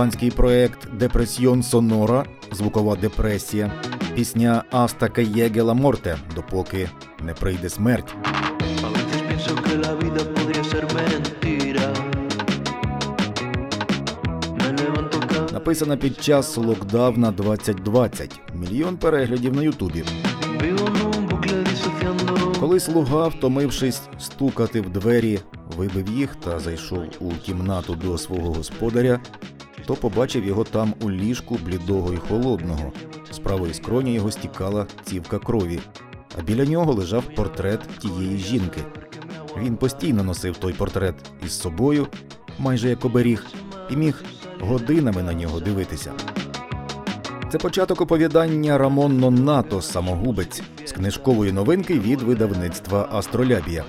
іспанський проект Депресьйон Сонора звукова депресія, пісня Аста Каєге ла Морте, допоки не прийде смерть. Написана під час локдавна 2020. Мільйон переглядів на Ютубі. Коли слуга, втомившись стукати в двері, вибив їх та зайшов у кімнату до свого господаря, то побачив його там у ліжку блідого і холодного. З правої скроні його стікала цівка крові, а біля нього лежав портрет тієї жінки. Він постійно носив той портрет із собою, майже як оберіг, і міг годинами на нього дивитися. Це початок оповідання Рамон Ноннато Самогубець з книжкової новинки від видавництва Астролябія.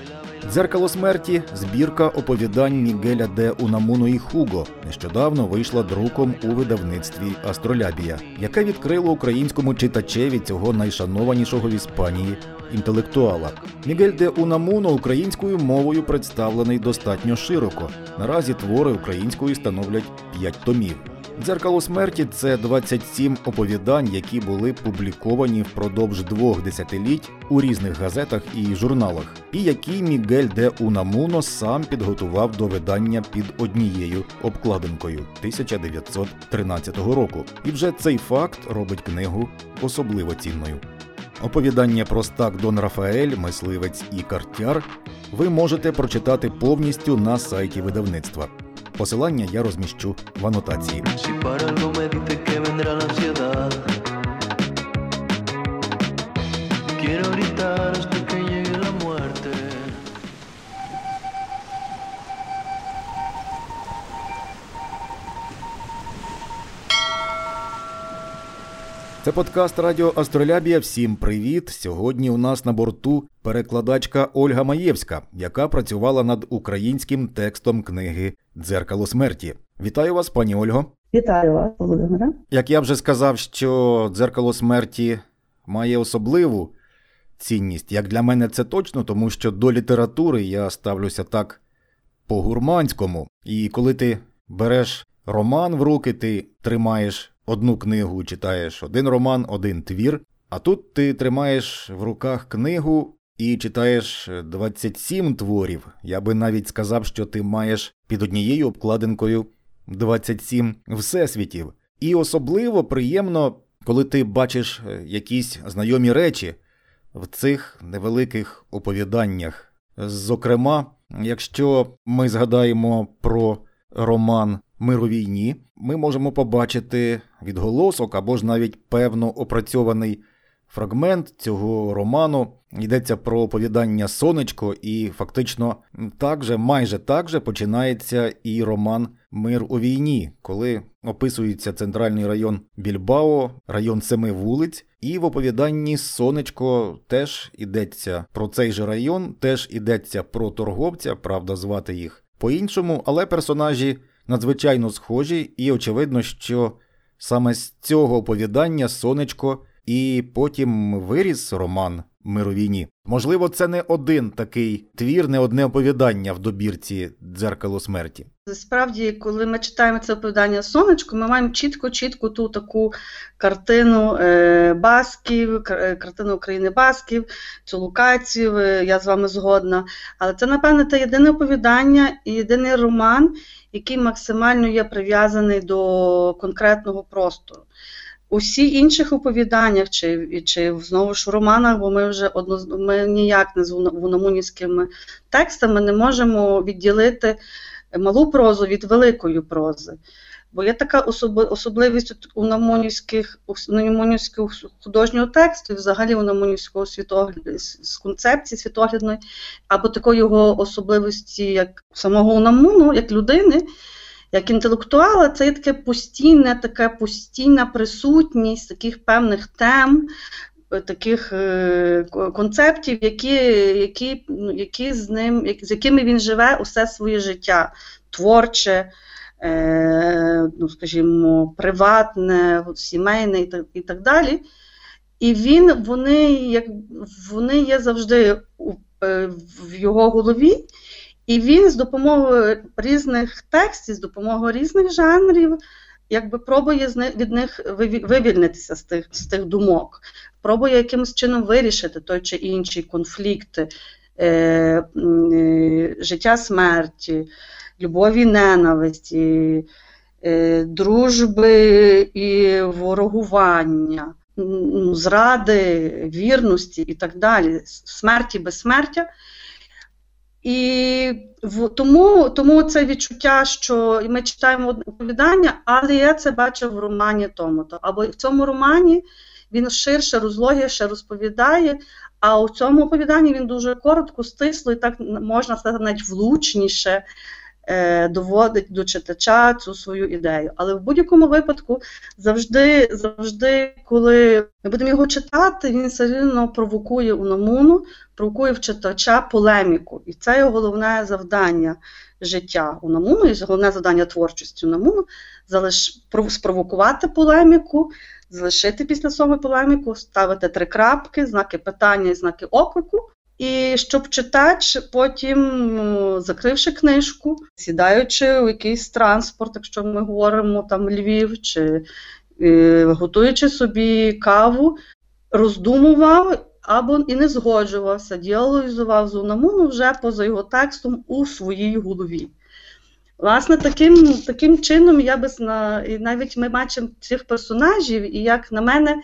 Дзеркало смерті збірка оповідань Мігеля де Унамуно і Хуго нещодавно вийшла друком у видавництві Астролябія, яке відкрило українському читачеві цього найшанованішого в Іспанії інтелектуала. Мігель де Унамуно українською мовою представлений достатньо широко. Наразі твори українською становлять 5 томів. Дзеркало смерті це 27 оповідань, які були публіковані впродовж двох десятиліть у різних газетах і журналах, і які Мігель де Унамуно сам підготував до видання під однією обкладинкою 1913 року. І вже цей факт робить книгу особливо цінною. Оповідання простак Дон Рафаель, мисливець і картяр ви можете прочитати повністю на сайті видавництва. Посилання я розміщу в анотації. Si para Це подкаст Радіо Астролябія. Всім привіт! Сьогодні у нас на борту перекладачка Ольга Маєвська, яка працювала над українським текстом книги Дзеркало смерті. Вітаю вас, пані Ольго. Вітаю вас, Володимире. Як я вже сказав, що дзеркало смерті має особливу цінність. Як для мене це точно, тому що до літератури я ставлюся так по-гурманському. І коли ти береш роман в руки, ти тримаєш одну книгу, читаєш один роман, один твір. А тут ти тримаєш в руках книгу і читаєш 27 творів. Я би навіть сказав, що ти маєш під однією обкладинкою 27 всесвітів. І особливо приємно, коли ти бачиш е, якісь знайомі речі в цих невеликих оповіданнях. Зокрема, якщо ми згадаємо про роман Мир у війні, ми можемо побачити відголосок або ж навіть певно опрацьований фрагмент цього роману. Йдеться про оповідання Сонечко, і фактично так же, майже так же починається і роман Мир у війні, коли описується центральний район Більбао, район семи вулиць, і в оповіданні Сонечко теж йдеться про цей же район, теж йдеться про торговця, правда, звати їх по-іншому, але персонажі надзвичайно схожі, і очевидно, що саме з цього оповідання Сонечко і потім виріс роман Мир війні. Можливо, це не один такий твір, не одне оповідання в добірці дзеркало смерті. Справді, коли ми читаємо це оповідання сонечко, ми маємо чітко-чітко ту таку картину е, Басків, е, картину України Басків, цю локацію, е, я з вами згодна. Але це, напевне, те єдине оповідання і єдиний роман, який максимально є прив'язаний до конкретного простору. Усі інших оповіданнях, чи, чи знову ж у романах, бо ми вже одно, ми ніяк не з вунамунівськими текстами не можемо відділити малу прозу від великої прози. Бо є така особливість у намонівських художнього тексту, взагалі у намонівського світогляду з концепції світоглядної, або такої його особливості, як самого Унамуну, як людини, як інтелектуала, це є таке постійне, така постійна присутність таких певних тем, е, таких е, концептів, які, які, ну, які з ним, з якими він живе усе своє життя, творче, е, ну, скажімо, приватне, сімейне і так, і так далі. І він, вони, як, вони є завжди в його голові, і він з допомогою різних текстів, з допомогою різних жанрів якби пробує від них вивільнитися з тих, з тих думок, пробує якимось чином вирішити той чи інший конфлікт е, е, життя смерті, любові, ненависті, е, дружби і ворогування, зради, вірності і так далі, смерті, безсмертя. І в, тому, тому це відчуття, що ми читаємо одне оповідання, але я це бачив в романі тому-то. Або в цьому романі він ширше, розлогіше розповідає, а у цьому оповіданні він дуже коротко, стисло і так можна сказати, навіть влучніше доводить до читача цю свою ідею. Але в будь-якому випадку завжди, завжди, коли ми будемо його читати, він все рівно провокує унамуну, провокує в читача полеміку. І це його головне завдання життя Унамуну, і головне завдання творчості Унамуну залиш... пров- спровокувати полеміку, залишити після себе полеміку, ставити три крапки, знаки питання і знаки оклику. І щоб читач потім, ну, закривши книжку, сідаючи у якийсь транспорт, якщо ми говоримо там Львів, чи е, готуючи собі каву, роздумував або і не згоджувався, діалогізував з Унамуну вже поза його текстом у своїй голові. Власне, таким, таким чином я би і навіть ми бачимо цих персонажів, і як на мене,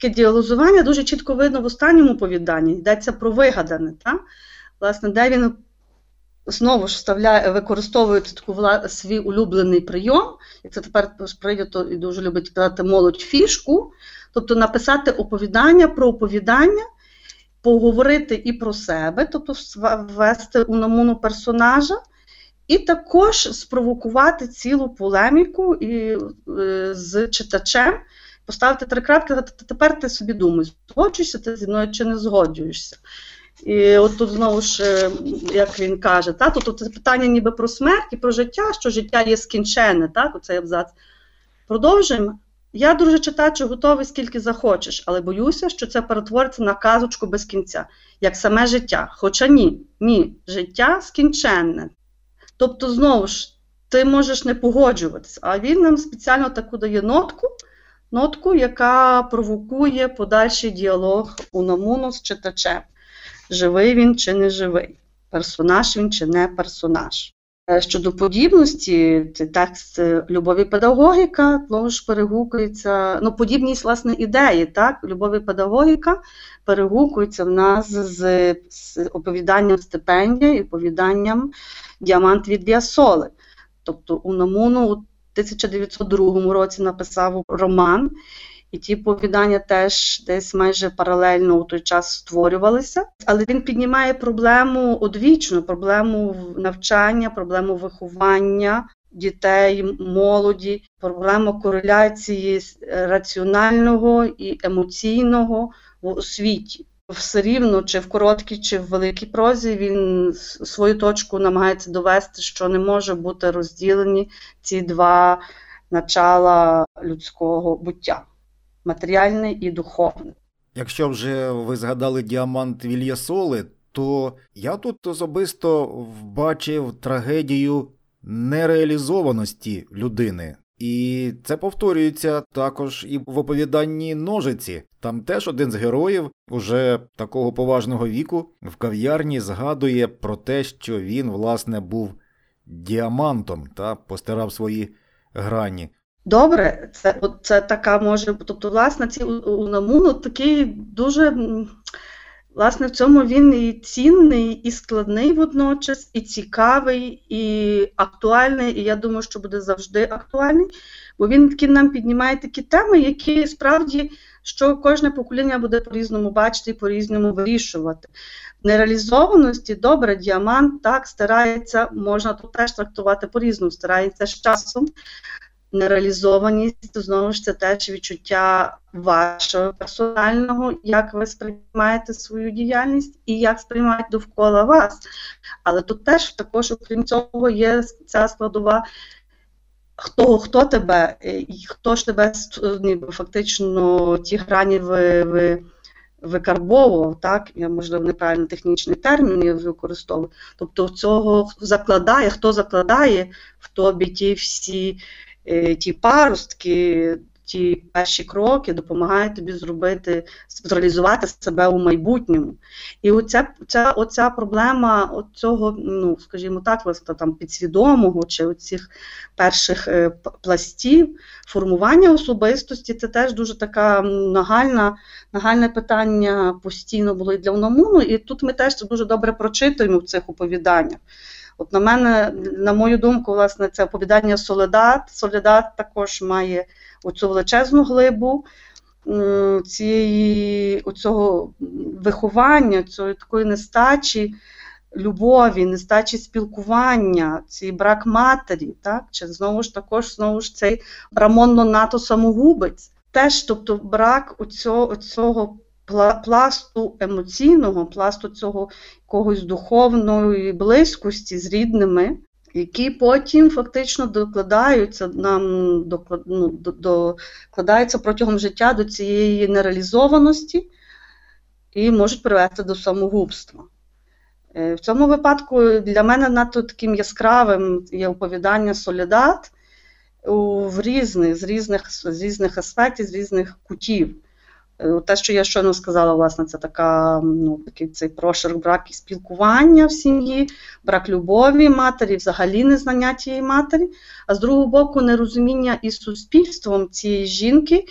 таке діалозування дуже чітко видно в останньому повіданні. Йдеться про вигадане, та? власне, де він знову ж вставляє, використовує таку свій улюблений прийом, як це тепер прийнято і дуже любить казати молодь фішку, тобто написати оповідання про оповідання, поговорити і про себе, тобто ввести у намуну персонажа, і також спровокувати цілу полеміку і, е, з читачем, поставити три крапки, «Та тепер ти собі думаєш, згоджуєшся ти зі мною чи не згоджуєшся. І от тут знову ж, е, як він каже, та, тут це питання ніби про смерть і про життя, що життя є скінченне, так, оцей абзац. Продовжуємо. Я, друже читачу, готовий скільки захочеш, але боюся, що це перетвориться на казочку без кінця, як саме життя. Хоча ні, ні, життя скінченне. Тобто, знову ж, ти можеш не погоджуватися, а він нам спеціально таку дає нотку, нотку, яка провокує подальший діалог у намуну з читачем. Живий він чи не живий, персонаж він чи не персонаж. Е, Щодо подібності, текст е, любові педагогіка, ж перегукується, ну, подібність власне ідеї, так? Любові педагогіка перегукується в нас з, з оповіданням стипендія і оповіданням Діамант від Віасоли. Тобто Унамуну у 1902 році написав роман, і ті повідання теж десь майже паралельно у той час створювалися. Але він піднімає проблему одвічну, проблему навчання, проблему виховання дітей, молоді, проблему кореляції раціонального і емоційного в освіті. Все рівно, чи в короткій, чи в великій прозі, він свою точку намагається довести, що не може бути розділені ці два начала людського буття матеріальне і духовне. Якщо вже ви згадали діамант Вільясоли, то я тут особисто бачив трагедію нереалізованості людини. І це повторюється також і в оповіданні ножиці. Там теж один з героїв, уже такого поважного віку, в кав'ярні згадує про те, що він, власне, був діамантом та постирав свої грані. Добре, це це така може, тобто, власне, ці Унамуну такий дуже. Власне, в цьому він і цінний, і складний водночас, і цікавий, і актуальний, і я думаю, що буде завжди актуальний, бо він таки нам піднімає такі теми, які справді що кожне покоління буде по-різному бачити і по-різному вирішувати. В нереалізованості добре, діамант так старається, можна тут теж трактувати по-різному, старається з часом. Нереалізованість, знову ж це теж відчуття вашого персонального, як ви сприймаєте свою діяльність і як сприймають довкола вас. Але тут теж також, окрім цього, є ця складова, хто хто тебе, і хто ж тебе ніби, фактично ті грані ви, ви, викарбовував, так, я, можливо, неправильно технічний термін я використовую. Тобто цього закладає, хто закладає в тобі ті всі е, ті паростки, ті перші кроки допомагають тобі зробити, зреалізувати себе у майбутньому. І оця, ця, оця проблема цього, ну, скажімо так, власне, там підсвідомого чи оцих перших е, пластів формування особистості це теж дуже така нагальна, нагальне питання постійно було і для Унамуну, і тут ми теж це дуже добре прочитуємо в цих оповіданнях. От на мене, на мою думку, власне, це оповідання Соледат. Соледат також має оцю величезну глибу цієї, оцього виховання, цієї такої нестачі любові, нестачі спілкування, цей брак матері, так? чи знову ж також знову ж цей Рамонно НАТО самогубець. Теж, тобто, брак оцього, оцього пласту емоційного, пласту цього якогось духовної близькості з рідними, які потім фактично докладаються нам ну, докладаються протягом життя до цієї нереалізованості і можуть привести до самогубства. Е, В цьому випадку для мене надто таким яскравим є оповідання Солідат у- в різних, з різних, з різних аспектів, з різних кутів. Е, Те, що я щойно сказала, власне, це така, ну, такий цей прошарк брак спілкування в сім'ї, брак любові матері, взагалі незнання тієї матері, а з другого боку, нерозуміння із суспільством цієї жінки,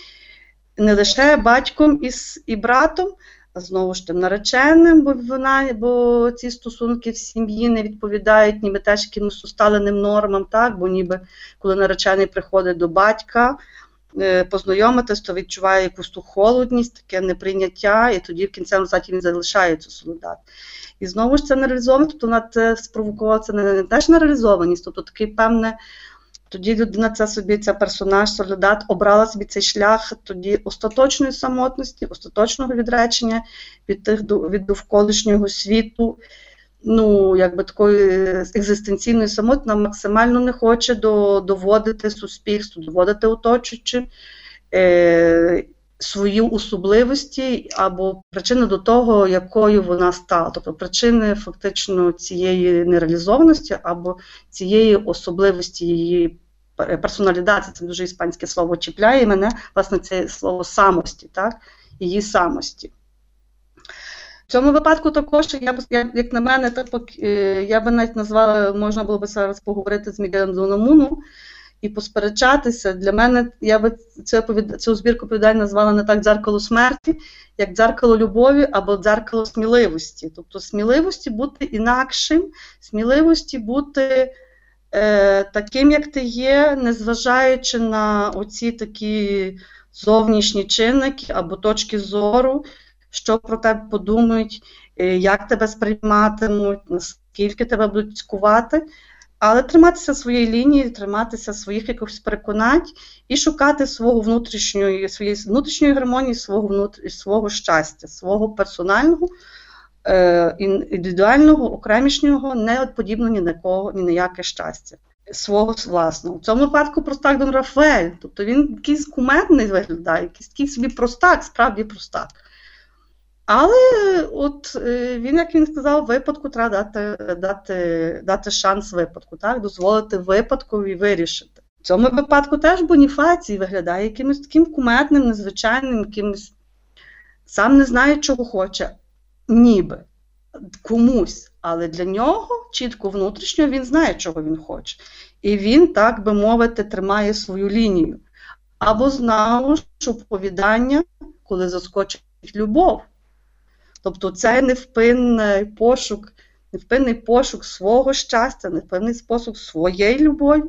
не лише батьком із, і братом, а знову ж тим нареченим, бо вона, бо ці стосунки в сім'ї не відповідають ніби теж якимось усталеним нормам, так? бо ніби коли наречений приходить до батька, познайомитись, то відчуває якусь ту холодність, таке неприйняття, і тоді в кінцевому результаті він залишається солдат. І знову ж це нереалізованість, тобто вона це спровокувала це не, теж нереалізованість, тобто такий певне. Тоді людина це собі, ця персонаж, солдат, обрала собі цей шлях тоді остаточної самотності, остаточного відречення від тих від довколишнього світу. Ну, якби такої екзистенційної самотності максимально не хоче до, доводити суспільству, доводити оточуючим е, свої особливості або причини до того, якою вона стала. Тобто причини фактично цієї нереалізованості або цієї особливості її пер- персоналізації, це дуже іспанське слово чіпляє мене, власне, це слово самості, так? її самості. В цьому випадку також, я б, як на мене, е, я би навіть назвала, можна було би зараз поговорити з Мігелем Донамуну і посперечатися. Для мене я би цю, цю збірку оповідань назвала не так дзеркало смерті, як дзеркало любові або дзеркало сміливості. Тобто сміливості бути інакшим, сміливості бути е, таким, як ти є, незважаючи на оці такі зовнішні чинники або точки зору, що про тебе подумають, е, як тебе сприйматимуть, наскільки тебе будуть цькувати. Але триматися своєї лінії, триматися своїх якихось переконань і шукати свого внутрішньої, своєї внутрішньої гармонії, свого внутр... свого щастя, свого персонального, е, індивідуального, окремішнього, не подібно ні на кого, ні на яке щастя. Свого власного. В цьому випадку простак Дон Рафаель. Тобто він якийсь кумедний виглядає, якийсь собі простак, справді простак. Але от е, він, як він сказав, випадку треба дати, дати, дати шанс випадку, так? дозволити випадкові вирішити. В цьому випадку теж Боніфацій виглядає якимось таким кумедним, незвичайним, якимось сам не знає, чого хоче, ніби комусь. Але для нього чітко внутрішньо він знає, чого він хоче. І він, так би мовити, тримає свою лінію. Або знову ж оповідання, коли заскочить любов. Тобто це невпинний пошук, невпинний пошук свого щастя, невпинний спосіб своєї любові,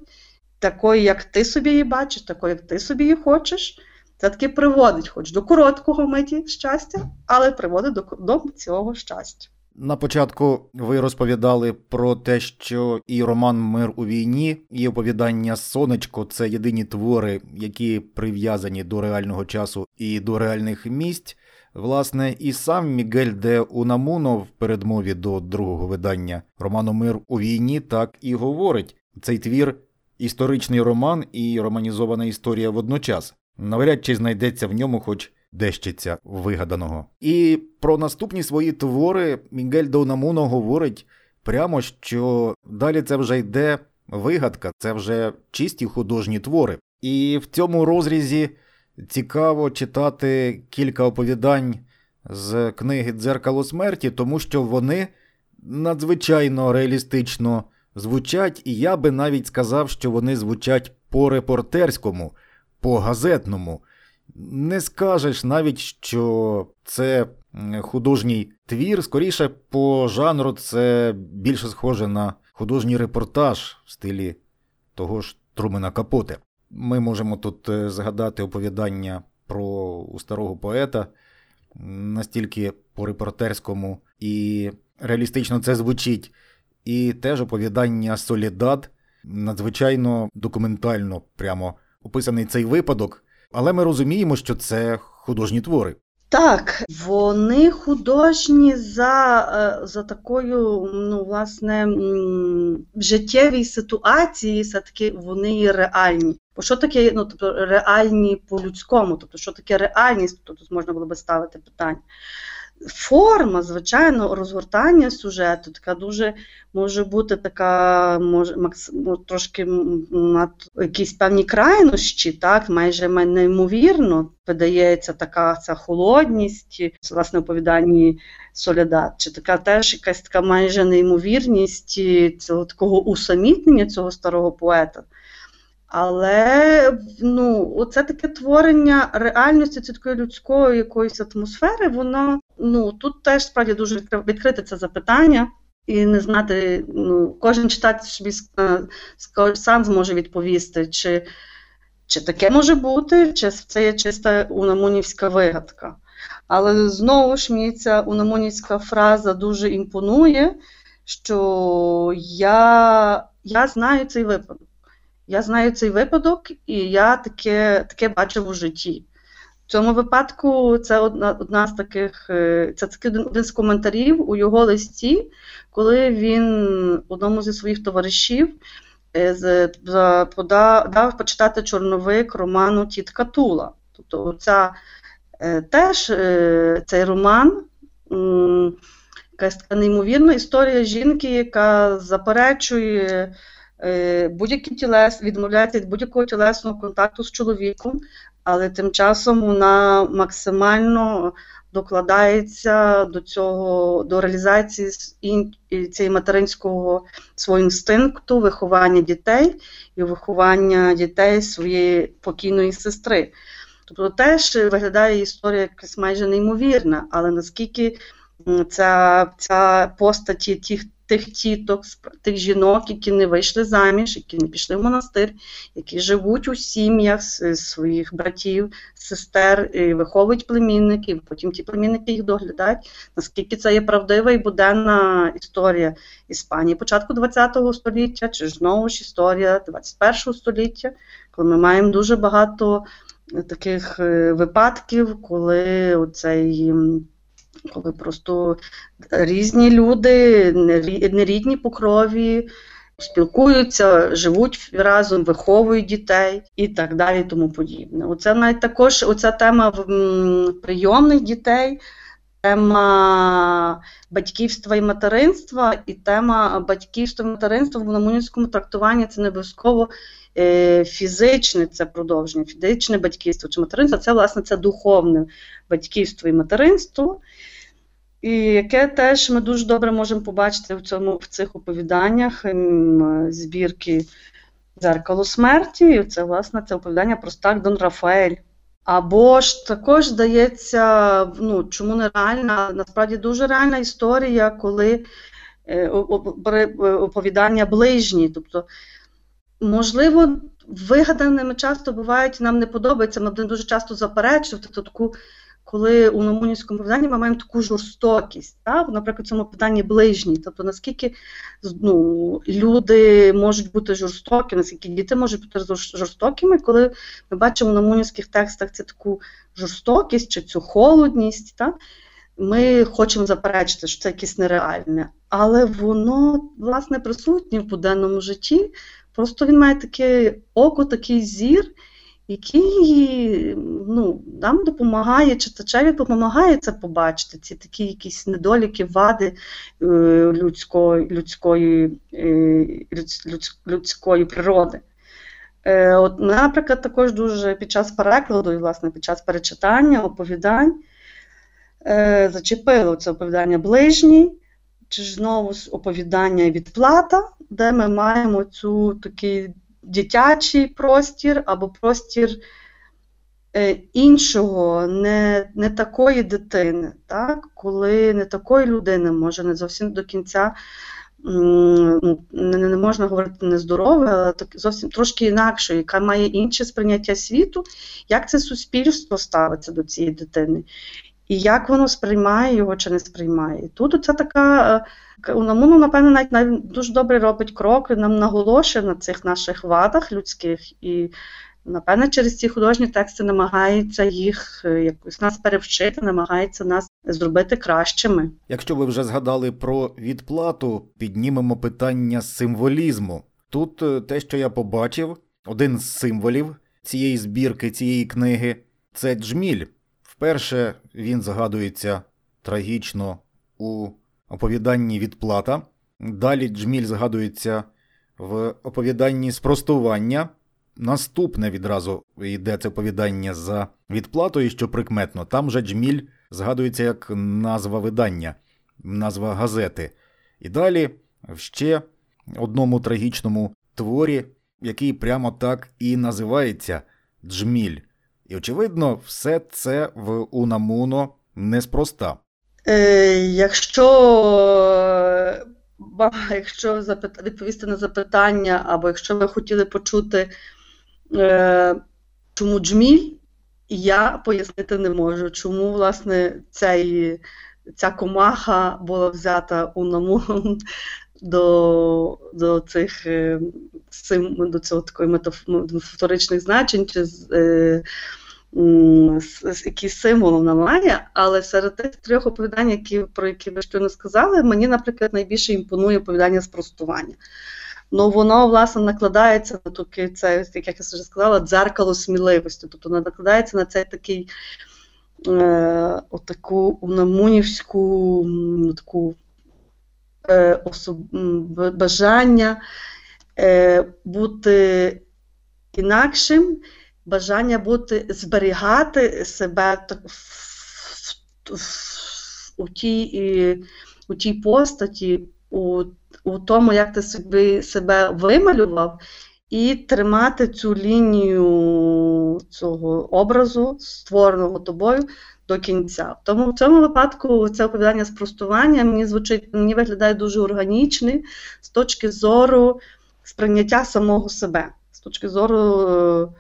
такої, як ти собі її бачиш, такої, як ти собі її хочеш. Це таки приводить хоч до короткого миті щастя, але приводить до, до цього щастя. На початку ви розповідали про те, що і роман Мир у війні, і оповідання Сонечко це єдині твори, які прив'язані до реального часу і до реальних місць. Власне, і сам Мігель де Унамуно в передмові до другого видання роману Мир у війні так і говорить. Цей твір історичний роман і романізована історія водночас. Навряд чи знайдеться в ньому хоч дещиця вигаданого. І про наступні свої твори Мігель де Унамуно говорить прямо, що далі це вже йде вигадка, це вже чисті художні твори. І в цьому розрізі цікаво читати кілька оповідань з книги Дзеркало смерті, тому що вони надзвичайно реалістично звучать, і я би навіть сказав, що вони звучать по репортерському, по газетному. Не скажеш навіть, що це художній твір, скоріше по жанру це більше схоже на художній репортаж в стилі того ж Трумена Капоте. Ми можемо тут е, згадати оповідання про старого поета, настільки по репортерському і реалістично це звучить. І теж оповідання Солідат надзвичайно документально прямо описаний цей випадок, але ми розуміємо, що це художні твори. Так, вони художні за, е, за такою, ну, власне, в життєвій ситуації, все-таки вони реальні. Бо що таке ну, тобто, реальні по-людському? Тобто, що таке реальність? Тобто, тут можна було би ставити питання. Форма, звичайно, розгортання сюжету, така дуже може бути така, може, ну, трошки м, над якісь певні крайнощі, так, майже неймовірно видається така ця холодність, власне, оповіданні Солядат, чи така теж якась така майже неймовірність цього такого усамітнення цього старого поета. Але ну, оце таке творення реальності, це людської якоїсь атмосфери, воно ну, тут теж справді дуже відкрите це запитання, і не знати, ну, кожен читач собі е, сам зможе відповісти, чи, чи таке може бути, чи це є чиста унамунівська вигадка. Але знову ж мені ця унамунівська фраза дуже імпонує, що я, я знаю цей випадок. Я знаю цей випадок, і я таке, таке бачив у житті. В цьому випадку це одна, одна з таких, е, це такий один, з коментарів у його листі, коли він одному зі своїх товаришів е, дав почитати чорновик роману Тітка Тула. Тобто ця, е, теж цей роман. Якась така неймовірна історія жінки, яка заперечує будь-які тілес, відмовляється від будь-якого тілесного контакту з чоловіком, але тим часом вона максимально докладається до цього, до реалізації цієї материнського свого інстинкту, виховання дітей і виховання дітей своєї покійної сестри. Тобто теж виглядає історія якась майже неймовірна, але наскільки ця, ця постаті тих, тих тіток, тих жінок, які не вийшли заміж, які не пішли в монастир, які живуть у сім'ях своїх братів, сестер, і виховують племінників, потім ті племінники їх доглядають. Наскільки це є правдива і буденна історія Іспанії початку ХХ століття, чи ж знову ж історія ХХІ століття, коли ми маємо дуже багато таких е, випадків, коли оцей. Коли просто різні люди, нерідні по крові, спілкуються, живуть разом, виховують дітей і так далі, тому подібне. Оце навіть також оця тема прийомних дітей, тема батьківства і материнства, і тема батьківства і материнства в мономунівському трактуванні це не обов'язково фізичне це продовження, фізичне батьківство чи материнство, це власне це духовне батьківство і материнство. І яке теж ми дуже добре можемо побачити в цьому в цих оповіданнях ем, збірки Дзеркало смерті. І це, власне, це оповідання про стак Дон Рафаель. Або ж також здається, ну чому не реальна, насправді дуже реальна історія, коли е, е, оповідання ближні. Тобто, можливо, вигаданими часто бувають, нам не подобається, ми будемо дуже часто заперечувати тобто, таку коли у Номунівському виданні ми маємо таку жорстокість, так? наприклад, в цьому питанні ближній. Тобто, наскільки ну, люди можуть бути жорстокі, наскільки діти можуть бути жорстокими, коли ми бачимо в номунівських текстах цю таку жорстокість чи цю холодність, так? ми хочемо заперечити, що це якесь нереальне. Але воно, власне, присутнє в буденному житті. Просто він має таке око, такий зір. який ну, нам допомагає, читачеві допомагає це побачити, ці такі якісь недоліки, вади е, людської, е, людсь- людсь- людської природи. Е, От, наприклад, також дуже під час перекладу і, власне, під час перечитання оповідань зачепило це оповідання ближній, чи ж знову ж оповідання відплата, де ми маємо цю такий дитячий простір або простір е, іншого, не, не такої дитини, так? коли не такої людини може не зовсім до кінця. ну, не можна говорити нездорове, але так, зовсім трошки інакше, яка має інше сприйняття світу, як це суспільство ставиться до цієї дитини, і як воно сприймає його чи не сприймає. Тут це така е, Унамуну, напевно, навіть, навіть дуже добре робить крок, нам наголошує на цих наших вадах людських, і, напевно, через ці художні тексти намагається їх е, якось нас перевчити, намагається нас зробити кращими. Якщо ви вже згадали про відплату, піднімемо питання символізму. Тут е, те, що я побачив, один з символів цієї збірки, цієї книги це джміль. Вперше він згадується трагічно у оповіданні відплата. Далі джміль згадується в оповіданні спростування. Наступне відразу йде це оповідання за відплатою, що прикметно. Там же джміль згадується як назва видання, назва газети. І далі в ще одному трагічному творі, який прямо так і називається Джміль. І, очевидно, все це в Унамуно неспроста. Е, якщо, якщо відповісти на запитання, або якщо ви хотіли почути, е, чому джміль, я пояснити не можу, чому власне цей, ця комаха була взята у намон до, до цих е, до цього такої метафоричних значень чи е, м, с- с- символ вона має, але серед тих трьох оповідань, які, про які ви щойно сказали, мені, наприклад, найбільше імпонує оповідання спростування. Ну, воно, власне, накладається на таке, це, як я вже сказала, дзеркало сміливості. Тобто воно накладається на цей такий е, отаку унамунівську таку е, особ... бажання е, бути інакшим, бажання бути, зберігати себе в, в, в, у, тій, у тій постаті, у, у тому, як ти собі себе вималював, і тримати цю лінію цього образу, створеного тобою, до кінця. Тому в цьому випадку це оповідання спростування мені звучить, мені виглядає дуже органічним з точки зору сприйняття самого себе, з точки зору.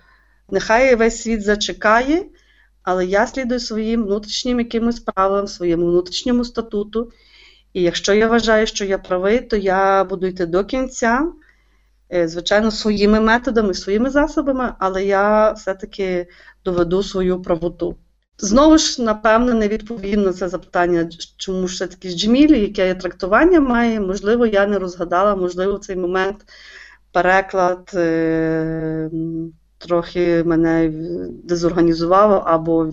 Нехай весь світ зачекає, але я слідую своїм внутрішнім якимось правилам, своєму внутрішньому статуту. І якщо я вважаю, що я правий, то я буду йти до кінця, е, звичайно, своїми методами, своїми засобами, але я все-таки доведу свою правоту. Знову ж, напевно, не відповім на це запитання, чому ж все-таки джмілі, яке трактування має, можливо, я не розгадала, можливо, цей момент переклад е, трохи мене дезорганізував або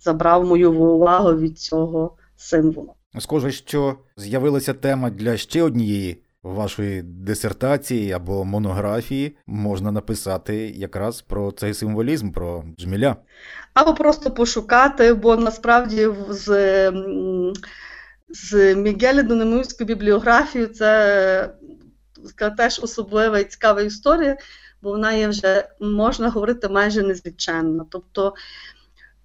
забрав мою увагу від цього символу. Схоже, що з'явилася тема для ще однієї вашої дисертації або монографії. Можна написати якраз про цей символізм, про джміля. Або просто пошукати, бо насправді з, з Мігелі Дономівською бібліографією це теж особлива і цікава історія, бо вона є вже, можна говорити, майже незліченна. Тобто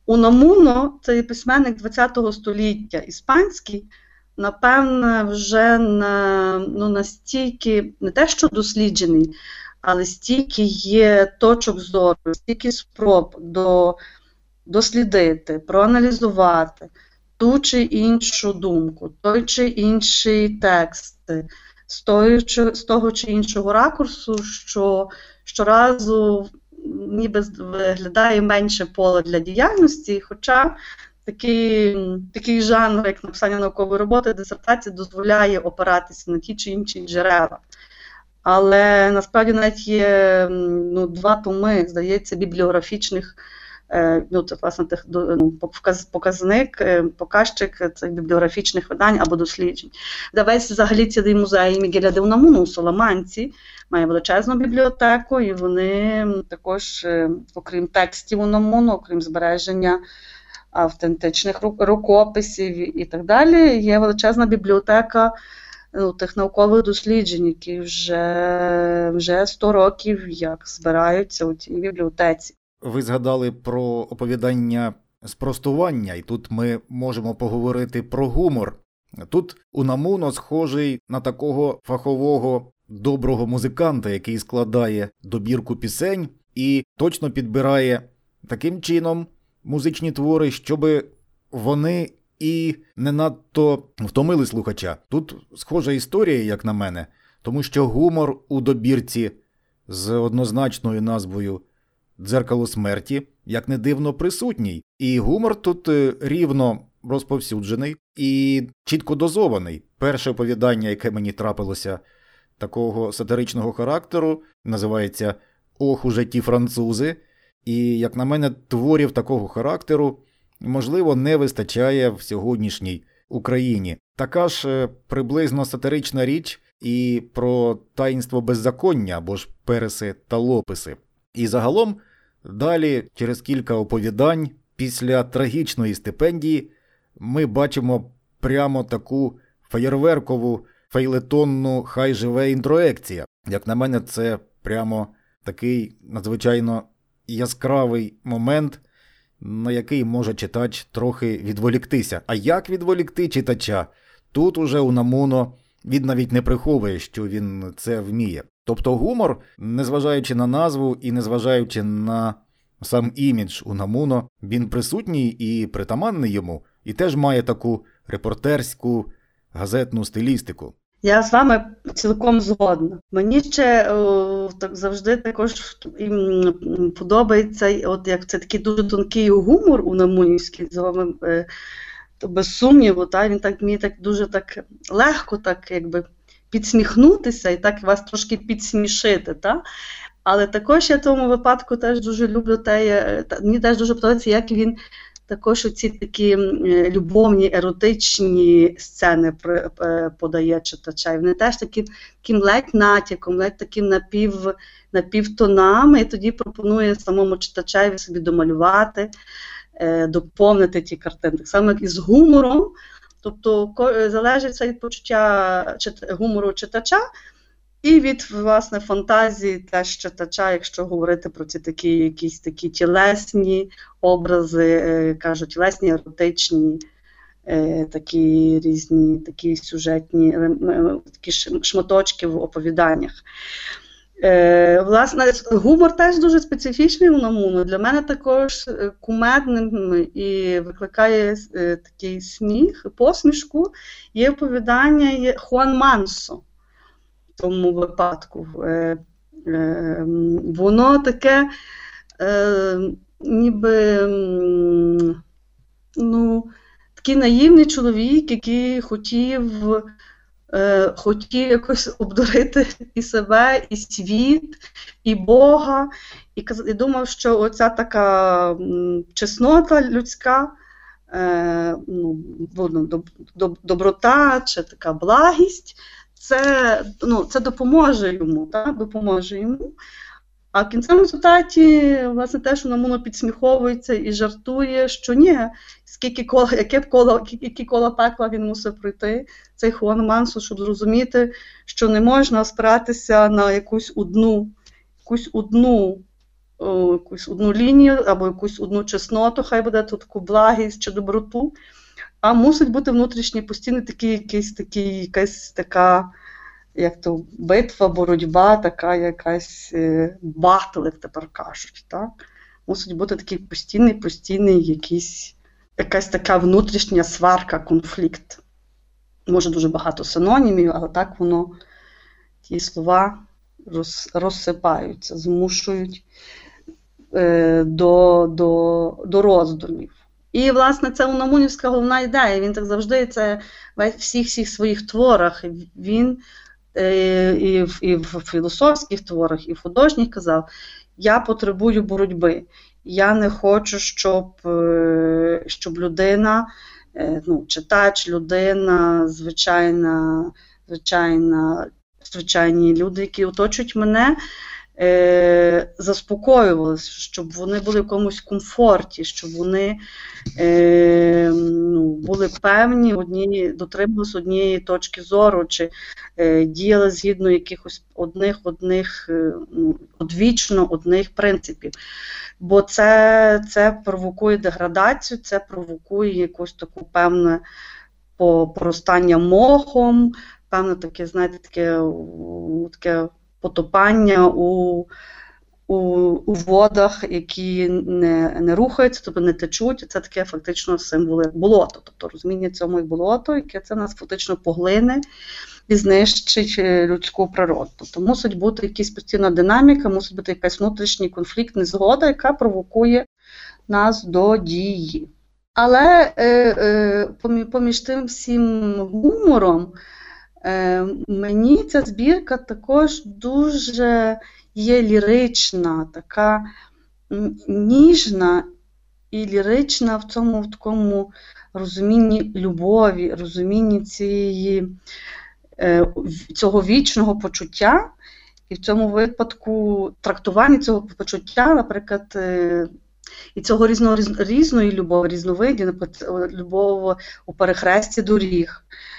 Унамуно, це письменник ХХ століття іспанський, напевне, вже на, ну, настільки, не те, що досліджений, але стільки є точок зору, стільки спроб до дослідити, проаналізувати ту чи іншу думку, той чи інший текст з того чи іншого ракурсу, що щоразу ніби виглядає менше поле для діяльності, хоча такий, такий жанр, як написання наукової роботи, дисертації, дозволяє опиратися на ті чи інші джерела. Але насправді навіть є ну, два томи, здається, бібліографічних. Е, Ну, це власне тих ну, показник, е, показчик цих бібліографічних видань або досліджень. Де весь взагалі цілий музей Мігеля де Унамуну у Соломанці має величезну бібліотеку, і вони також, е, окрім текстів Унамуну, окрім збереження автентичних рукописів і так далі, є величезна бібліотека ну, тих наукових досліджень, які вже, вже 100 років як збираються у цій бібліотеці. Ви згадали про оповідання спростування, і тут ми можемо поговорити про гумор. Тут Унамуно схожий на такого фахового доброго музиканта, який складає добірку пісень і точно підбирає таким чином музичні твори, щоб вони і не надто втомили слухача. Тут схожа історія, як на мене, тому що гумор у добірці з однозначною назвою Дзеркало смерті, як не дивно, присутній, і гумор тут е, рівно розповсюджений і чітко дозований. Перше оповідання, яке мені трапилося такого сатиричного характеру, називається Ох, уже ті французи. І, як на мене, творів такого характеру, можливо, не вистачає в сьогоднішній Україні. Така ж е, приблизно сатирична річ і про таїнство беззаконня або ж переси та лописи. І загалом, далі, через кілька оповідань, після трагічної стипендії, ми бачимо прямо таку феєрверкову фейлетонну хай живе інтроекція. Як на мене, це прямо такий надзвичайно яскравий момент, на який може читач трохи відволіктися. А як відволікти читача? Тут уже у Намуно він навіть не приховує, що він це вміє. Тобто гумор, незважаючи на назву і незважаючи на сам імідж у Намуно, він присутній і притаманний йому, і теж має таку репортерську газетну стилістику. Я з вами цілком згодна. Мені ще о, так завжди також подобається, от як це такий дуже тонкий гумор у Намунівській, з вами, е, без сумніву, та, він так вміє так дуже так легко так якби підсміхнутися і так вас трошки підсмішити. Та? Але також я в тому випадку теж дуже люблю те, е, мені теж дуже подобається, як він також оці такі е, любовні, еротичні сцени е, подає читача. І вони теж такі, таким ледь натяком, ледь таким напів, напівтонами, і тоді пропонує самому читачеві собі домалювати, доповнити ті картини. Так само, як і з гумором. Тобто е, залежить це від почуття гумору читача і від власне фантазії теж читача, якщо говорити про ці такі якісь такі тілесні образи, е, кажуть, тілесні, еротичні, е, такі різні такі сюжетні такі шматочки в оповіданнях. Е, власне, гумор теж дуже специфічний у Намуну. Для мене також е, кумедним і викликає е, такий сміх, посмішку. Є оповідання Хуан Мансо в тому випадку. Е, е, воно таке, е, ніби ну, такий наївний чоловік, який хотів, хотів якось обдурити і себе, і світ, і Бога, і, і думав, що оця така чеснота людська. Е, ну, доб- доб- доброта чи така благість, це, ну, це допоможе йому, так? допоможе йому. А в кінцевому результаті, власне, те, що Намуно підсміховується і жартує, що ні, скільки кола, яке б коло, які кола пекла він мусив пройти, цей Хуан Мансо, щоб зрозуміти, що не можна спиратися на якусь одну, якусь одну, якусь одну лінію або якусь одну чесноту, хай буде тут таку благість чи доброту, а мусить бути внутрішній постійно такий, якийсь такий, якась така як то битва, боротьба, така якась е, батл, як тепер кажуть. Так? Мусить бути такий постійний, постійний якийсь, якась така внутрішня сварка, конфлікт. Може дуже багато синонімів, але так воно ті слова роз, розсипаються, змушують е, до, до, до роздумів. І, власне, це Унамунівська головна ідея. Він так завжди це в всіх всіх своїх творах. Він і в, і в філософських творах, і в художніх казав: я потребую боротьби. Я не хочу, щоб, е, щоб людина, е, ну, читач, людина, звичайна, звичайна, звичайні люди, які оточують мене, е, заспокоювалися, щоб вони були в якомусь комфорті, щоб вони е, ну, були певні, одні, дотримувалися однієї точки зору, чи е, діяли згідно якихось одних, одних, е, ну, одвічно одних принципів. Бо це, це провокує деградацію, це провокує якусь таку певне по- поростання мохом, певне таке, знаєте, таке, таке потопання у, у, у водах, які не, не рухаються, тобто не течуть. Це таке фактично символ як болото. Тобто розуміння цьому як болото, яке це нас фактично поглине і знищить е, людську природу. Тобто мусить бути якась постійна динаміка, мусить бути якась внутрішній конфлікт, незгода, яка провокує нас до дії. Але е, е, поміж тим всім гумором, мені ця збірка також дуже є лірична, така ніжна і лірична в цьому в такому розумінні любові, розумінні цієї, е, цього вічного почуття. І в цьому випадку трактування цього почуття, наприклад, е, і цього різно, різної любові, різновиді, наприклад, любов у перехресті доріг, е,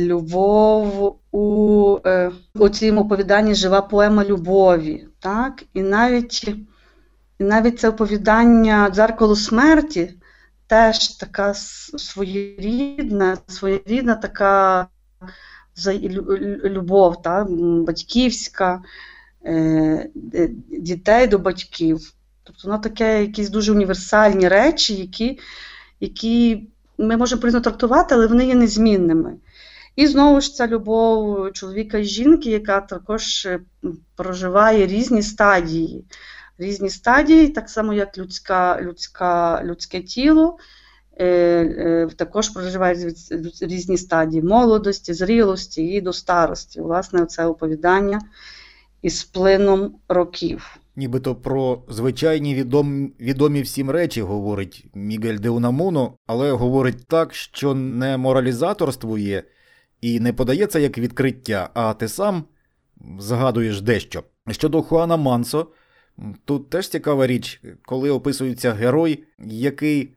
любов у, е, у цьому оповіданні жива поема любові. Так? І, навіть, і навіть це оповідання дзеркало смерті теж така своєрідна, своєрідна така любов, та, м, батьківська, е, е, дітей до батьків. Тобто воно таке якісь дуже універсальні речі, які, які ми можемо по трактувати, але вони є незмінними. І знову ж ця любов чоловіка і жінки, яка також е, проживає різні стадії. Різні стадії, так само як людська, людська, людське тіло, е, е, також проживає різ- різні стадії молодості, зрілості і до старості. Власне, це оповідання із плином років. Нібито про звичайні відомі, відомі всім речі говорить Мігель де Унамуно, але говорить так, що не моралізаторствує і не подається як відкриття, а ти сам згадуєш дещо. Щодо Хуана Мансо, тут теж цікава річ, коли описується герой, який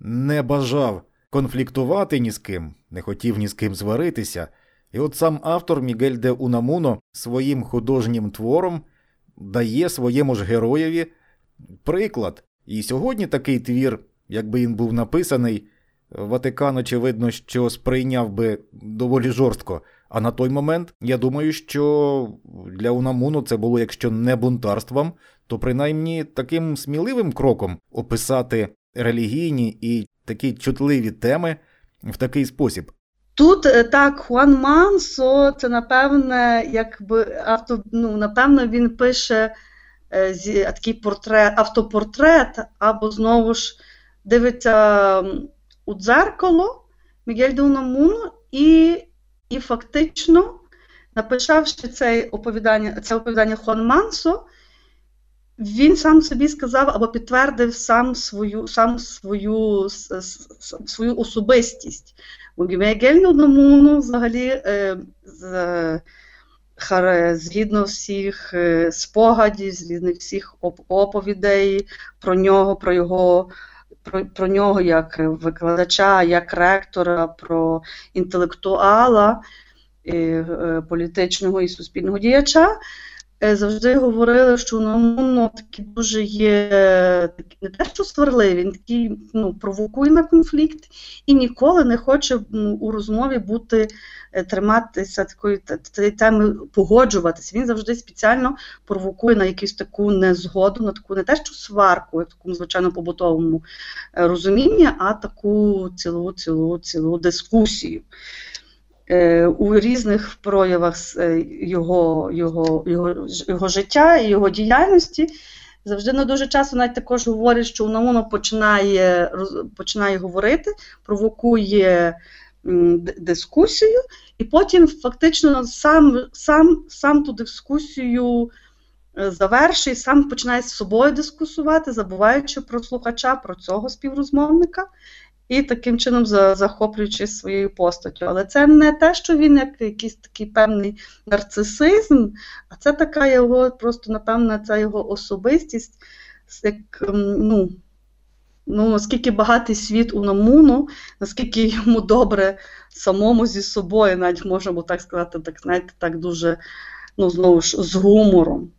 не бажав конфліктувати ні з ким, не хотів ні з ким сваритися. І от сам автор Мігель де Унамуно своїм художнім твором дає своєму ж героєві приклад. І сьогодні такий твір, якби він був написаний, Ватикан, очевидно, що сприйняв би доволі жорстко. А на той момент, я думаю, що для Унамуну це було, якщо не бунтарством, то принаймні таким сміливим кроком описати релігійні і такі чутливі теми в такий спосіб. Тут е, так, Хуан Мансо, це напевне, якби авто, ну, напевно, він пише е, такий портрет, автопортрет, або знову ж дивиться у дзеркало Мігель де Унамуно і, і фактично, написавши це оповідання, це оповідання Хуан Мансо, він сам собі сказав або підтвердив сам свою, сам свою, свою особистість. Мігель Нунамуну взагалі е, з, згідно всіх е, спогадів, згідно всіх оповідей про нього, про його. Про, про нього як викладача, як ректора, про інтелектуала, е, е, політичного і суспільного діяча, завжди говорили, що Унамуно такий дуже є не те, що сварливий, він такий ну, провокує на конфлікт і ніколи не хоче у розмові бути, е, триматися такої та- теми, погоджуватися. Він завжди спеціально провокує на якусь таку незгоду, на таку не те, що сварку, в такому звичайно побутовому е, розумінні, а таку цілу, цілу, цілу дискусію. Е, У різних проявах е, його, його, його, його життя і його діяльності. Завжди не дуже часто навіть також говорять, що Унауно починає, починає говорити, провокує дискусію, і потім фактично сам, сам, сам ту дискусію е, завершує, сам починає з собою дискусувати, забуваючи про слухача, про цього співрозмовника, і таким чином за- захоплюючись своєю постаттю. Але це не те, що він як якийсь такий певний нарцисизм, а це така його, просто, напевно, це його особистість, як, ем, ну, ну, наскільки багатий світ у Намуну, наскільки йому добре самому зі собою, навіть було так сказати, так, знаєте, так дуже, ну, знову ж, з гумором.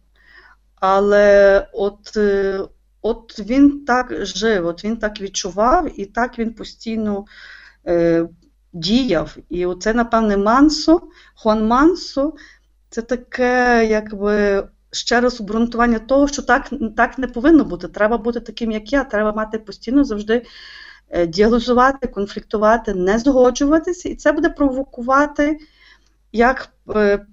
Але от, е, от він так жив, от він так відчував, і так він постійно е, діяв. І оце, напевне, Мансо, Хуан Мансо, це таке, якби. Ще раз обґрунтування того, що так, так не повинно бути. Треба бути таким, як я. Треба мати постійно завжди е, діалозувати, конфліктувати, не згоджуватися, і це буде провокувати як е,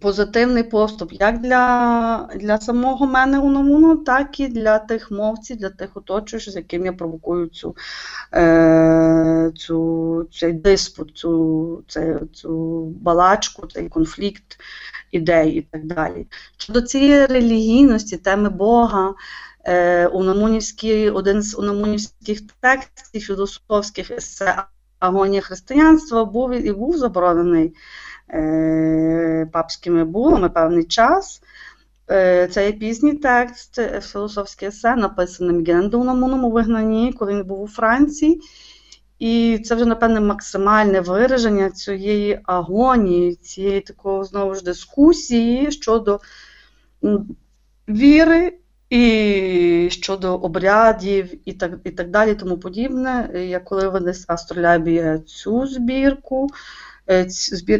позитивний поступ, як для, для самого мене у Намуну, так і для тих мовців, для тих оточуючих, з яким я провокую цю, е, цю, цей диспут, цю, цю, цю балачку, цей конфлікт ідей і так далі. Щодо цієї релігійності, теми Бога, е, Унамунівський, один з унамунівських текстів філософських есе Агонія християнства був і був заборонений папськими булами певний час. Е, Це є пізній текст, е, філософське есе, написане Унамуном у вигнанні, коли він був у Франції. І це вже, напевне, максимальне вираження цієї агонії, цієї такого знову ж дискусії щодо віри і щодо обрядів і так, і так далі, тому подібне. Я коли винес Астролябія цю збірку, е,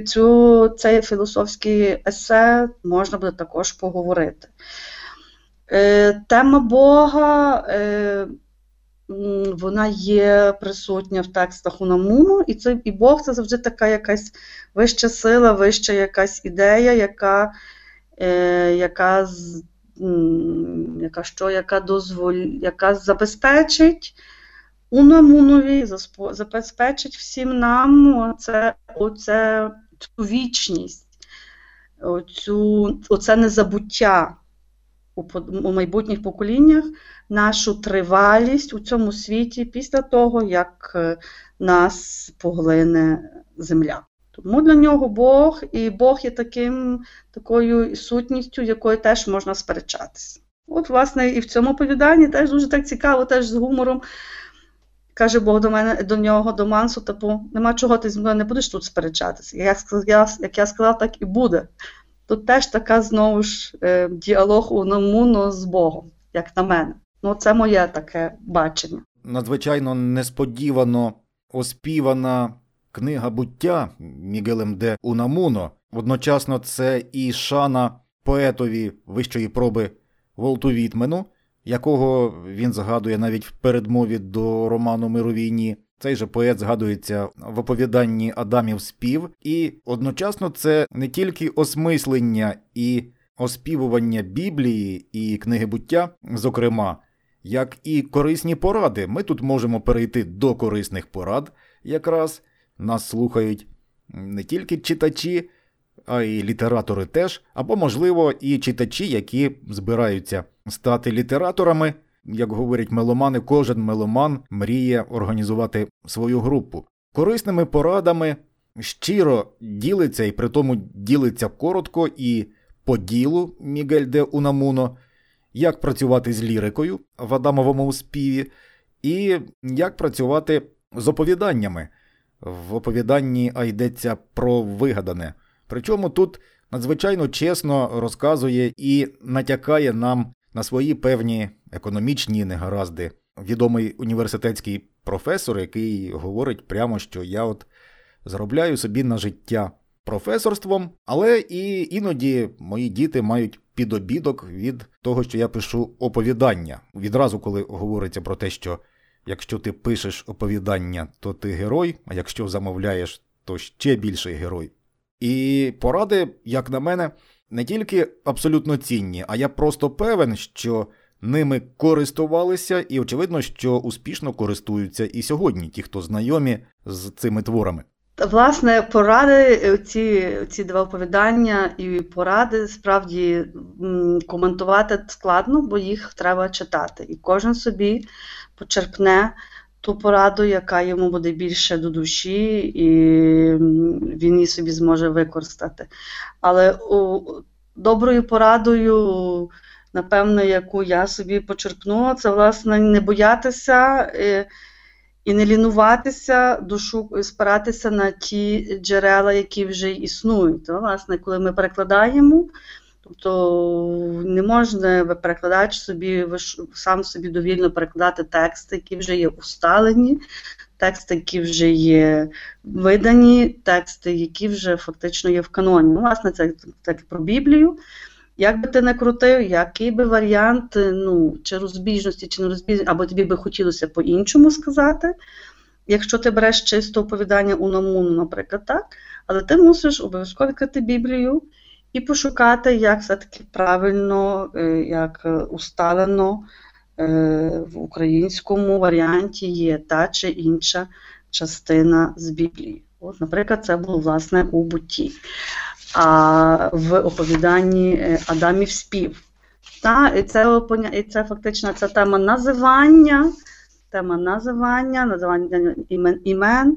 цю, цей філософський есе можна буде також поговорити. Е, Тема Бога. е, Вона є присутня в текстах Унамуну, і це і Бог це завжди така якась вища сила, вища якась ідея, яка, е, яка, яка, що, яка, дозволь, яка забезпечить Унамунові, забезпечить всім нам оце, оце, цю вічність, оцю, оце незабуття у, у майбутніх поколіннях нашу тривалість у цьому світі після того, як е, нас поглине земля. Тому для нього Бог, і Бог є таким, такою сутністю, якою теж можна сперечатися. От, власне, і в цьому оповіданні теж дуже так цікаво, теж з гумором. Каже Бог до мене до нього, до Мансу, типу, нема чого ти зі мною не будеш тут сперечатися. Як, я- як я сказав, так і буде. Тут теж така знову ж е, діалог у Намуно з Богом, як на мене. Ну, це моє таке бачення. надзвичайно несподівано оспівана книга буття Мігелем де Унамуно. Одночасно це і шана поетові вищої проби Волту Вітмену, якого він згадує навіть в передмові до роману Мир у війні. Цей же поет згадується в оповіданні Адамів спів, і одночасно це не тільки осмислення і оспівування Біблії і книги буття, зокрема, як і корисні поради. Ми тут можемо перейти до корисних порад, якраз нас слухають не тільки читачі, а й літератори теж, або, можливо, і читачі, які збираються стати літераторами. Як говорять меломани, кожен меломан мріє організувати свою групу. Корисними порадами щиро ділиться і при тому ділиться коротко і по ділу Мігель де Унамуно, як працювати з лірикою в Адамовому співі, і як працювати з оповіданнями. В оповіданні а йдеться про вигадане. Причому тут надзвичайно чесно розказує і натякає нам на свої певні економічні негаразди. Відомий університетський професор, який говорить прямо, що я от заробляю собі на життя професорством, але і іноді мої діти мають підобідок від того, що я пишу оповідання. Відразу, коли говориться про те, що якщо ти пишеш оповідання, то ти герой, а якщо замовляєш, то ще більший герой. І поради, як на мене, не тільки абсолютно цінні, а я просто певен, що ними користувалися, і очевидно, що успішно користуються і сьогодні ті, хто знайомі з цими творами. Власне, поради, ці, ці два оповідання і поради справді коментувати складно, бо їх треба читати. І кожен собі почерпне ту пораду, яка йому буде більше до душі, і він її собі зможе використати. Але у, доброю порадою, напевно, яку я собі почерпнула, це власне не боятися. е, і не лінуватися, душу спиратися на ті джерела, які вже існують. То, власне, коли ми перекладаємо, тобто не можна перекладач собі сам собі довільно перекладати тексти, які вже є усталені, тексти, які вже є видані, тексти, які вже фактично є в каноні. Ну, власне, це так про Біблію. Як би ти не крутив, який би варіант, ну, чи розбіжності, чи не розбіжності, або тобі би хотілося по-іншому сказати, якщо ти береш чисто оповідання Унамуну, наприклад, так, але ти мусиш обов'язково відкрити Біблію і пошукати, як все-таки правильно, е, як е, усталено е, в українському варіанті є та чи інша частина з Біблії. От, наприклад, це було власне у буті а в оповіданні Адамів спів. Та, і, це, і це фактично ця тема називання, тема називання, називання імен.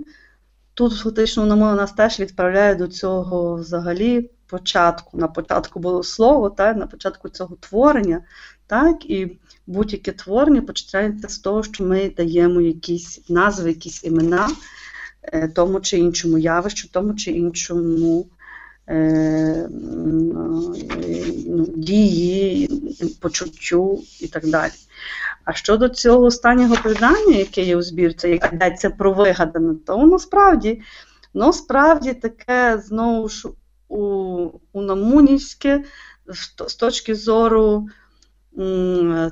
Тут фактично воно нас теж відправляє до цього взагалі початку. На початку було слово, та, на початку цього творення. Так, і будь-яке творення починається з того, що ми даємо якісь назви, якісь імена е, тому чи іншому явищу, тому чи іншому е, ну, дії, почуттю і так далі. А щодо цього останнього оповідання, яке є у збірці, яке йдеться про вигадане, то воно справді, воно справді таке знову ж у, у Намунівське з- точки зору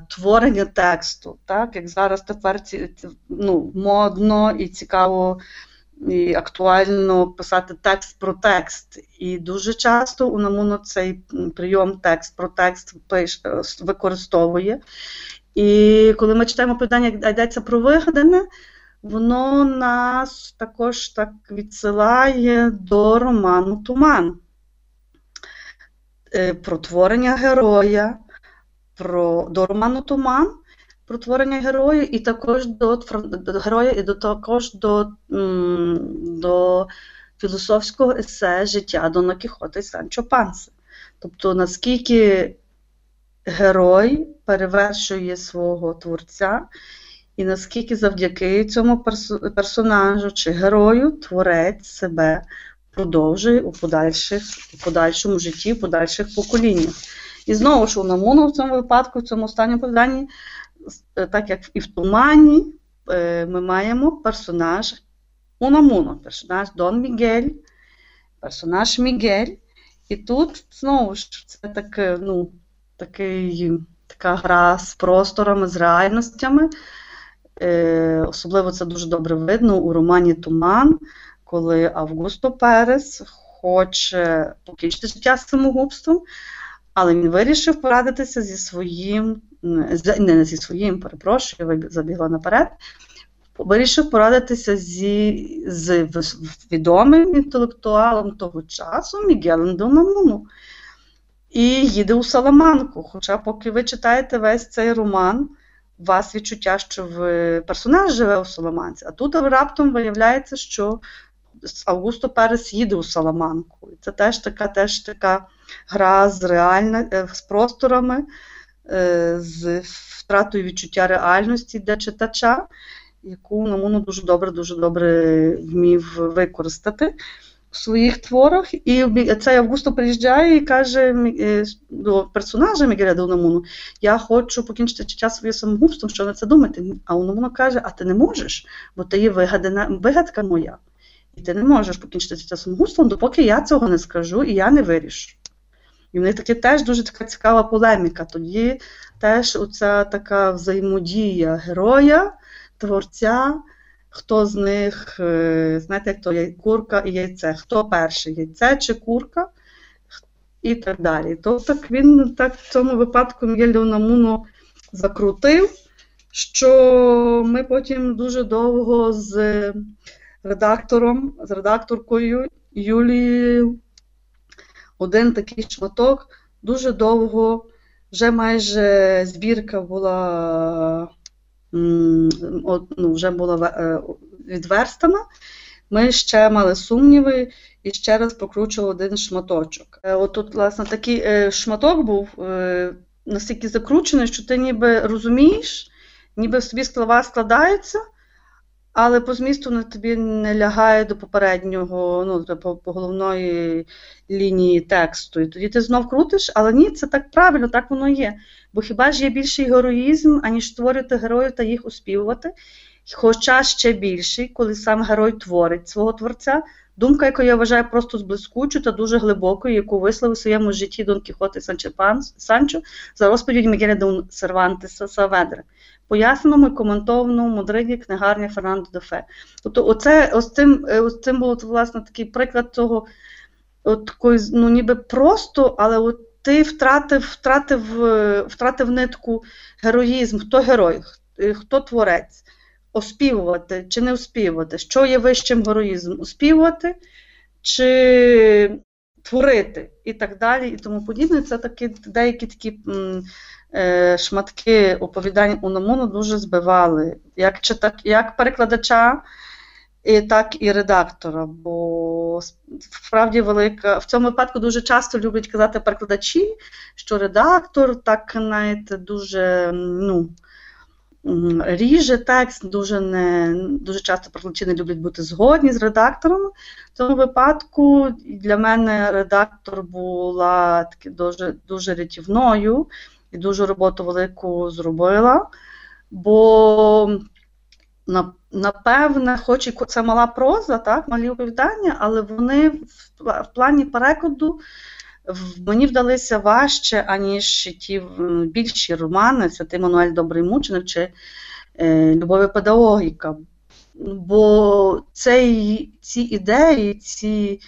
творення тексту, так як зараз тепер ці, ну, модно і цікаво і актуально писати текст про текст. І дуже часто у Намуно цей прийом текст про текст пиш, використовує. І коли ми читаємо оповідання, як йдеться про вигадане, воно нас також так відсилає до роману Туман. Е, Про творення героя, про, до роману Туман, про творення героя, і також до, до героя, і до також до, до філософського есе життя Дона Кіхота і Санчо Панса. Тобто, наскільки герой перевершує свого творця, і наскільки завдяки цьому персонажу чи герою творець себе продовжує у, подальших, у подальшому житті, в подальших поколіннях. І знову ж у Намуну в цьому випадку, в цьому останньому поданні, так як і в тумані, е, ми маємо персонаж Унамуно, персонаж Дон Мігель, персонаж Мігель. І тут знову ж це таке, ну, такий, така гра з просторами, з реальностями. Е, особливо це дуже добре видно у романі Туман, коли Августо Перес хоче покінчити життя самогубством, але він вирішив порадитися зі своїм, не зі своїм, перепрошую, забігла наперед. Вирішив порадитися зі, з відомим інтелектуалом того часу Мігелем де Унамуну. І їде у Саламанку. Хоча, поки ви читаєте весь цей роман, у вас відчуття, що в персонаж живе у Саламанці, а тут раптом виявляється, що Августо Перес їде у Саламанку. Це теж така, теж така гра з реальна, е, з просторами, е, з втратою відчуття реальності для читача, яку Намуно дуже добре, дуже добре вмів використати в своїх творах. І цей Августо приїжджає і каже е, до персонажа Мігеля Унамуну, я хочу покінчити життя своє самогубством, що на це думати. А Унамуно каже, а ти не можеш, бо ти є вигадана, вигадка моя. І ти не можеш покінчити життя самогубством, допоки я цього не скажу і я не вирішу. І в них таки теж дуже така цікава полеміка. Тоді теж оця така взаємодія героя, творця, хто з них, е, знаєте, як то курка і яйце, хто перший, яйце чи курка, і так далі. То так він так в цьому випадку Мігель де закрутив, що ми потім дуже довго з редактором, з редакторкою Юлією, один такий шматок, дуже довго, вже майже збірка була, ну, вже була е, відверстана. Ми ще мали сумніви і ще раз покручували один шматочок. Е, От тут, власне, такий е, шматок був настільки закручений, що ти ніби розумієш, ніби в собі слова складаються, але по змісту на тобі не лягає до попереднього, ну, по, по головної лінії тексту. І тоді ти знов крутиш, але ні, це так правильно, так воно є. Бо хіба ж є більший героїзм, аніж створити героїв та їх оспівувати? Хоча ще більший, коли сам герой творить свого творця, думка, яку я вважаю просто зблискучою та дуже глибокою, яку висловив у своєму житті Дон Кіхот і Санчо за розповідь Мігеля Дон Сервантеса Саведра, поясненому і коментованому в Мадриді книгарні Фернандо де Фе. Тобто, оце, ось цим, е, ось цим був власне такий приклад того, от такої, ну ніби просто, але от ти втратив, втратив, е, втратив нитку героїзм, хто герой, е, хто творець оспівувати чи не оспівувати, що є вищим героїзмом, оспівувати чи творити і так далі, і тому подібне. Це такі деякі такі е, шматки оповідань Унамуну дуже збивали, як, чита, як перекладача, і так і редактора. Бо справді велика в цьому випадку дуже часто люблять казати перекладачі, що редактор так знаєте, дуже ну. Ріже текст, дуже не дуже часто перекладачі не люблять бути згодні з редактором. В цьому випадку для мене редактор була таки дуже, дуже рятівною і дуже роботу велику зробила. Бо напевне, хоч і це мала проза, так, малі оповідання, але вони в, плані перекладу мені вдалися важче, аніж ті більші романи Святий Мануель Добрий мученик чи е, Любов педагогіка. Бо цей, ці ідеї, ці,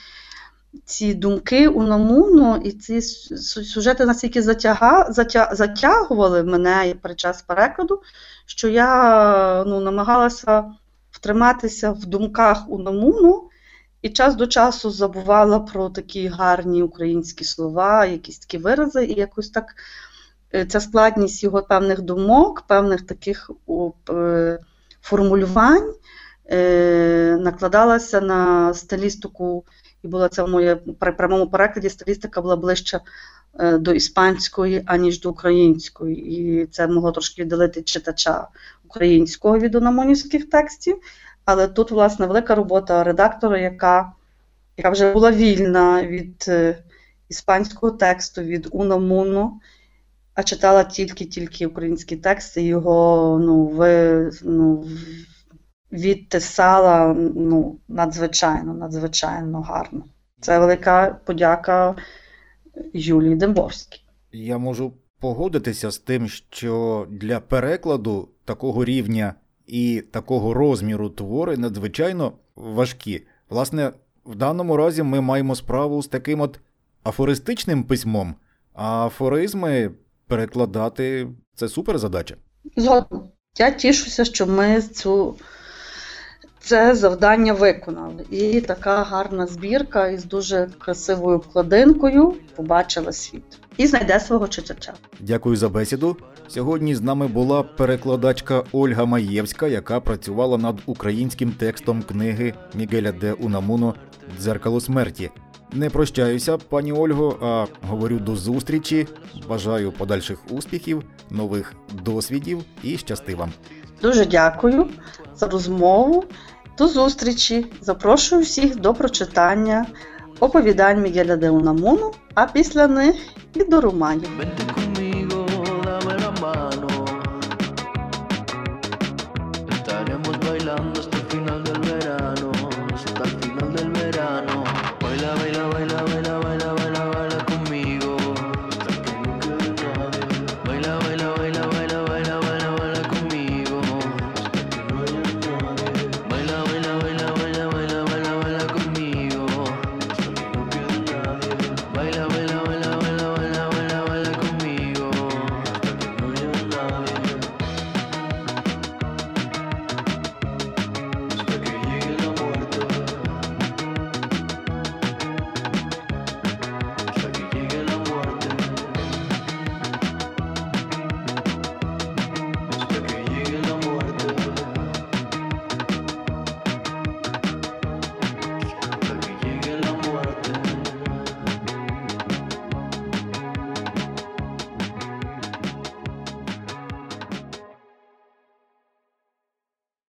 ці думки у Намуну і ці сю- сю- сюжети настільки затяга, затя, затягували мене під час перекладу, що я ну, намагалася втриматися в думках у Намуну і час до часу забувала про такі гарні українські слова, якісь такі вирази, і якось так е, ця складність його певних думок, певних таких е, формулювань е, накладалася на стилістику, і була це в моє при прямому перекладі стилістика була ближче е, до іспанської, аніж до української. І це могло трошки віддалити читача українського від ономонівських текстів. Але тут, власне, велика робота редактора, яка, яка вже була вільна від е, іспанського тексту, від Унамуну, а читала тільки-тільки український текст, і його ну, ви, ну, відтисала ну, надзвичайно, надзвичайно гарно. Це велика подяка Юлії Дембовській. Я можу погодитися з тим, що для перекладу такого рівня і такого розміру твори надзвичайно важкі. Власне, в даному разі ми маємо справу з таким от афористичним письмом, а афоризми перекладати це супер задача. Згодом. Я тішуся, що ми цю, це завдання виконали. І така гарна збірка із дуже красивою вкладинкою побачила світ і знайде свого читача. Дякую за бесіду. Сьогодні з нами була перекладачка Ольга Маєвська, яка працювала над українським текстом книги Мігеля де Унамуно Дзеркало смерті. Не прощаюся, пані Ольго, а говорю до зустрічі. Бажаю подальших успіхів, нових досвідів і щасти вам. Дуже дякую за розмову. До зустрічі. Запрошую всіх до прочитання оповідань Мігеля де Унамуну, а після них і до романів.